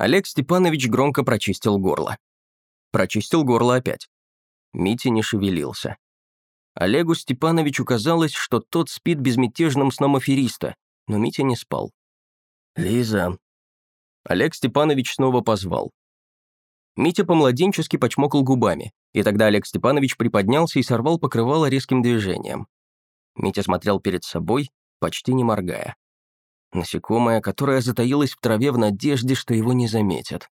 Олег Степанович громко прочистил горло. Прочистил горло опять. Митя не шевелился. Олегу Степановичу казалось, что тот спит безмятежным сном афериста, но Митя не спал. «Лиза». Олег Степанович снова позвал. Митя по-младенчески почмокал губами, и тогда Олег Степанович приподнялся и сорвал покрывало резким движением. Митя смотрел перед собой, почти не моргая. Насекомое, которое затаилось в траве в надежде, что его не заметят.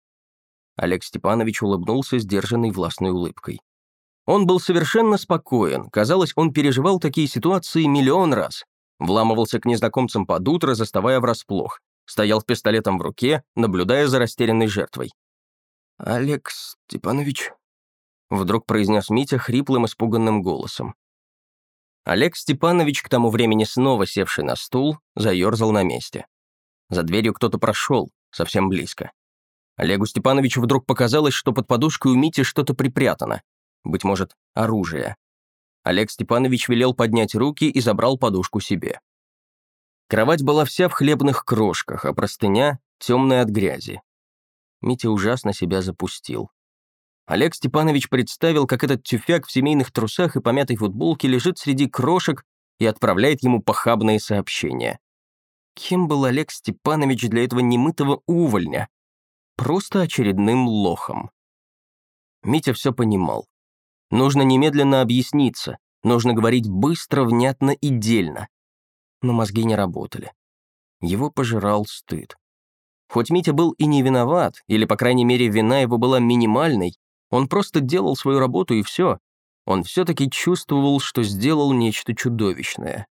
Олег Степанович улыбнулся сдержанной властной улыбкой. Он был совершенно спокоен, казалось, он переживал такие ситуации миллион раз. Вламывался к незнакомцам под утро, заставая врасплох. Стоял с пистолетом в руке, наблюдая за растерянной жертвой. «Олег Степанович», — вдруг произнес Митя хриплым, испуганным голосом. Олег Степанович, к тому времени снова севший на стул, заерзал на месте. За дверью кто-то прошел, совсем близко. Олегу Степановичу вдруг показалось, что под подушкой у Мити что-то припрятано. Быть может, оружие. Олег Степанович велел поднять руки и забрал подушку себе. Кровать была вся в хлебных крошках, а простыня — темная от грязи. Митя ужасно себя запустил. Олег Степанович представил, как этот тюфяк в семейных трусах и помятой футболке лежит среди крошек и отправляет ему похабные сообщения. Кем был Олег Степанович для этого немытого увольня? Просто очередным лохом. Митя все понимал. Нужно немедленно объясниться, нужно говорить быстро, внятно и дельно. Но мозги не работали. Его пожирал стыд. Хоть Митя был и не виноват, или, по крайней мере, вина его была минимальной, он просто делал свою работу и все. Он все-таки чувствовал, что сделал нечто чудовищное.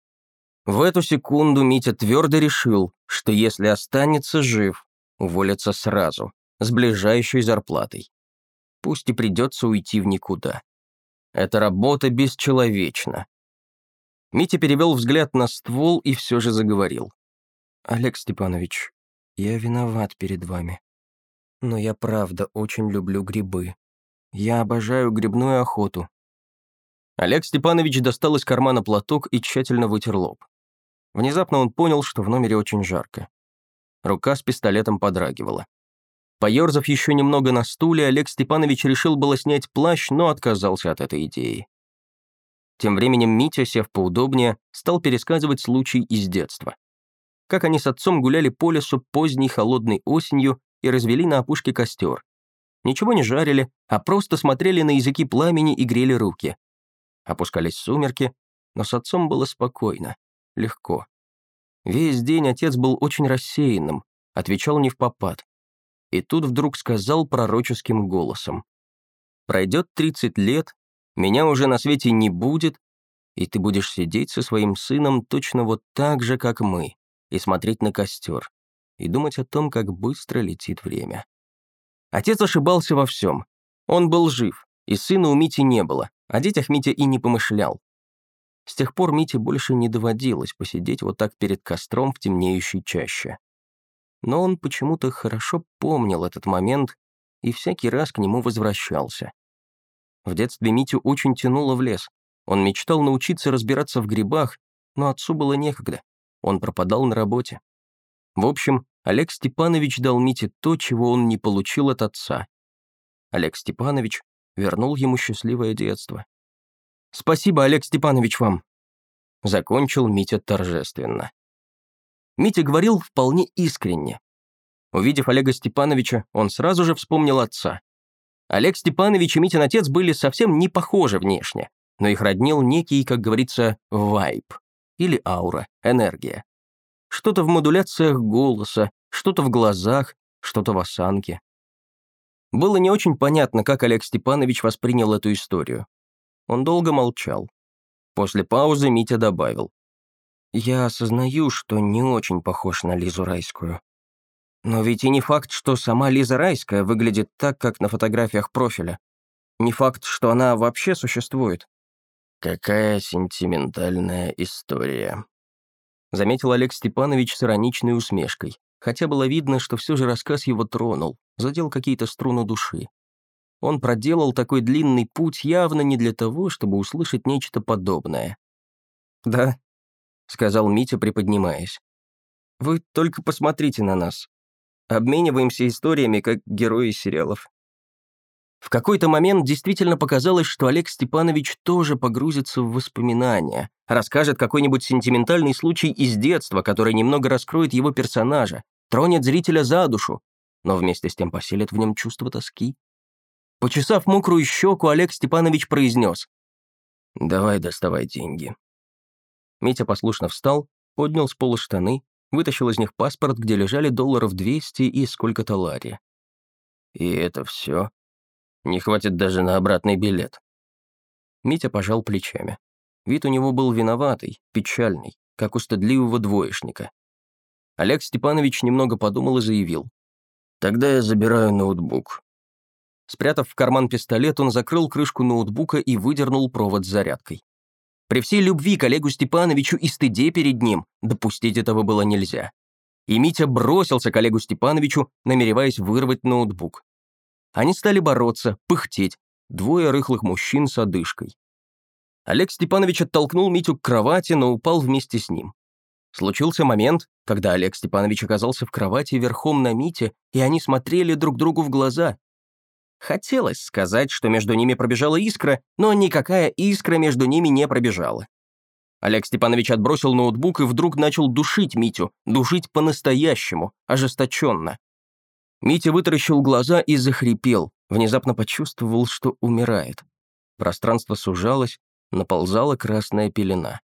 В эту секунду Митя твердо решил, что если останется жив, уволится сразу, с ближайшей зарплатой. Пусть и придется уйти в никуда. Эта работа бесчеловечна. Митя перевел взгляд на ствол и все же заговорил. «Олег Степанович, я виноват перед вами. Но я правда очень люблю грибы. Я обожаю грибную охоту». Олег Степанович достал из кармана платок и тщательно вытер лоб. Внезапно он понял, что в номере очень жарко. Рука с пистолетом подрагивала. Поерзав еще немного на стуле, Олег Степанович решил было снять плащ, но отказался от этой идеи. Тем временем Митя, сев поудобнее, стал пересказывать случай из детства. Как они с отцом гуляли по лесу поздней холодной осенью и развели на опушке костер, Ничего не жарили, а просто смотрели на языки пламени и грели руки. Опускались сумерки, но с отцом было спокойно, легко. Весь день отец был очень рассеянным, отвечал не в попад. И тут вдруг сказал пророческим голосом. «Пройдет 30 лет, меня уже на свете не будет, и ты будешь сидеть со своим сыном точно вот так же, как мы, и смотреть на костер, и думать о том, как быстро летит время». Отец ошибался во всем. Он был жив, и сына у Мити не было, о детях Митя и не помышлял. С тех пор Мите больше не доводилось посидеть вот так перед костром в темнеющей чаще. Но он почему-то хорошо помнил этот момент и всякий раз к нему возвращался. В детстве Митю очень тянуло в лес. Он мечтал научиться разбираться в грибах, но отцу было некогда. Он пропадал на работе. В общем, Олег Степанович дал Мите то, чего он не получил от отца. Олег Степанович вернул ему счастливое детство. «Спасибо, Олег Степанович, вам!» Закончил Митя торжественно. Митя говорил вполне искренне. Увидев Олега Степановича, он сразу же вспомнил отца. Олег Степанович и Митин отец были совсем не похожи внешне, но их роднил некий, как говорится, вайб или аура, энергия. Что-то в модуляциях голоса, что-то в глазах, что-то в осанке. Было не очень понятно, как Олег Степанович воспринял эту историю. Он долго молчал. После паузы Митя добавил. «Я осознаю, что не очень похож на Лизу Райскую. Но ведь и не факт, что сама Лиза Райская выглядит так, как на фотографиях профиля. Не факт, что она вообще существует». «Какая сентиментальная история», заметил Олег Степанович с ироничной усмешкой, хотя было видно, что все же рассказ его тронул, задел какие-то струны души. Он проделал такой длинный путь явно не для того, чтобы услышать нечто подобное. «Да», — сказал Митя, приподнимаясь. «Вы только посмотрите на нас. обмениваемся историями, как герои сериалов. В какой-то момент действительно показалось, что Олег Степанович тоже погрузится в воспоминания, расскажет какой-нибудь сентиментальный случай из детства, который немного раскроет его персонажа, тронет зрителя за душу, но вместе с тем поселит в нем чувство тоски. Почесав мокрую щеку, Олег Степанович произнес. «Давай доставай деньги». Митя послушно встал, поднял с пола штаны, вытащил из них паспорт, где лежали долларов 200 и сколько-то лари. «И это все? Не хватит даже на обратный билет». Митя пожал плечами. Вид у него был виноватый, печальный, как у стыдливого двоечника. Олег Степанович немного подумал и заявил. «Тогда я забираю ноутбук». Спрятав в карман пистолет, он закрыл крышку ноутбука и выдернул провод с зарядкой. При всей любви к Олегу Степановичу и стыде перед ним допустить этого было нельзя. И Митя бросился к Олегу Степановичу, намереваясь вырвать ноутбук. Они стали бороться, пыхтеть, двое рыхлых мужчин с одышкой. Олег Степанович оттолкнул Митю к кровати, но упал вместе с ним. Случился момент, когда Олег Степанович оказался в кровати верхом на Мите, и они смотрели друг другу в глаза. Хотелось сказать, что между ними пробежала искра, но никакая искра между ними не пробежала. Олег Степанович отбросил ноутбук и вдруг начал душить Митю, душить по-настоящему, ожесточенно. Митя вытаращил глаза и захрипел, внезапно почувствовал, что умирает. Пространство сужалось, наползала красная пелена.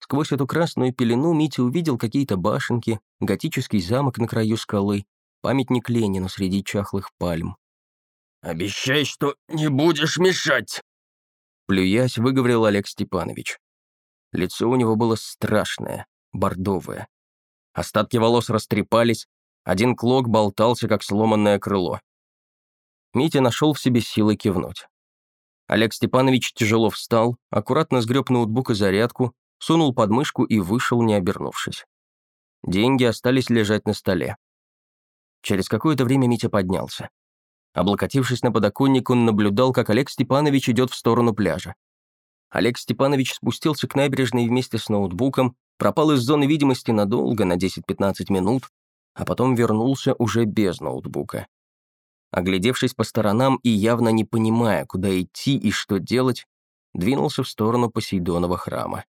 Сквозь эту красную пелену Митя увидел какие-то башенки, готический замок на краю скалы, памятник Ленину среди чахлых пальм. «Обещай, что не будешь мешать!» Плюясь, выговорил Олег Степанович. Лицо у него было страшное, бордовое. Остатки волос растрепались, один клок болтался, как сломанное крыло. Митя нашел в себе силы кивнуть. Олег Степанович тяжело встал, аккуратно сгреб ноутбук и зарядку, сунул под мышку и вышел, не обернувшись. Деньги остались лежать на столе. Через какое-то время Митя поднялся. Облокотившись на подоконник, он наблюдал, как Олег Степанович идет в сторону пляжа. Олег Степанович спустился к набережной вместе с ноутбуком, пропал из зоны видимости надолго, на 10-15 минут, а потом вернулся уже без ноутбука. Оглядевшись по сторонам и явно не понимая, куда идти и что делать, двинулся в сторону Посейдонова храма.